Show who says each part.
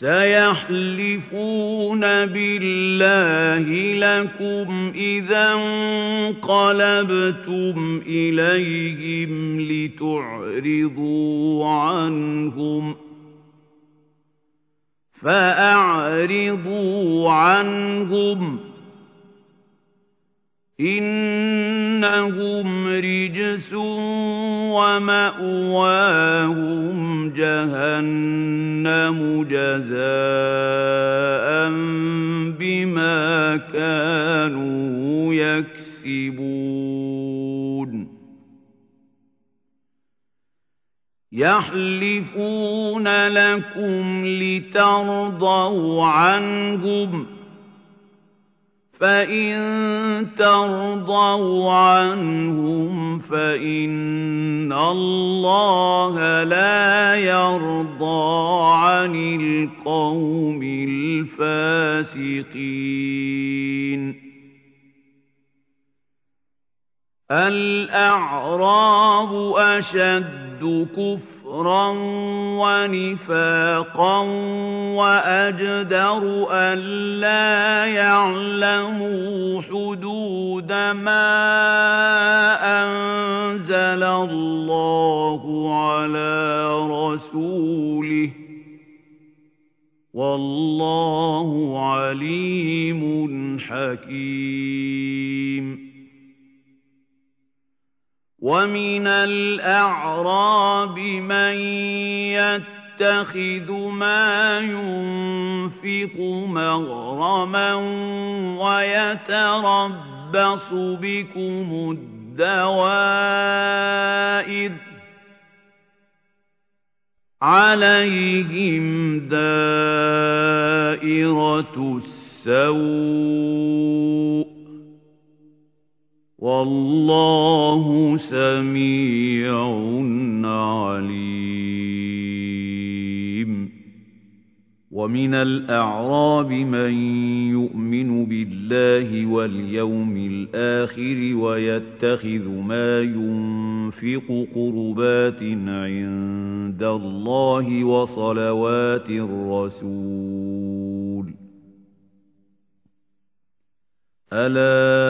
Speaker 1: سَيَحْلِفُونَ بِاللَّهِ لَكُمْ إِذَا انقَلَبْتُمْ إِلَيْهِمْ لِتُعْرِضُوا عَنْهُمْ ۖ فَأَعْرِضُوا عَنْهُمْ ۖ إِنَّهُمْ رِجْسٌ وَمَأْوَاهُمْ جَهَنَّمُ جَزَاءً بِمَا كَانُوا يَكْسِبُونَ. يَحْلِفُونَ لَكُمْ لِتَرْضَوْا عَنْهُمْ ۖ فَإِن تَرْضَوْا عَنْهُمْ فَإِنَّ اللَّهَ لَا يَرْضَىٰ عَنِ الْقَوْمِ الْفَاسِقِينَ الْأَعْرَابُ أَشَدُّ كُفْرًا وَنِفَاقًا وَأَجْدَرُ أَلَّا يَعْلَمُوا حُدُودَ مَا أَنزَلَ اللَّهُ عَلَىٰ رَسُولِهِ ۗ. وَاللَّهُ عَلِيمٌ حَكِيمٌ. وَمِنَ الْأَعْرَابِ مَن يَتَّخِذُ مَا يُنفِقُ مَغْرَمًا وَيَتَرَبَّصُ بِكُمُ الدَّوَائِرَ ۚ عَلَيْهِمْ دَائِرَةُ السَّوْءِ ۗ وَاللَّهُ سَمِيعٌ عَلِيمٌ. وَمِنَ الْأَعْرَابِ مَن يُؤْمِنُ بِاللَّهِ وَالْيَوْمِ الْآخِرِ وَيَتَّخِذُ مَا يُنفِقُ قُرُبَاتٍ عِندَ اللَّهِ وَصَلَوَاتِ الرَّسُولِ ۚ. أَلَا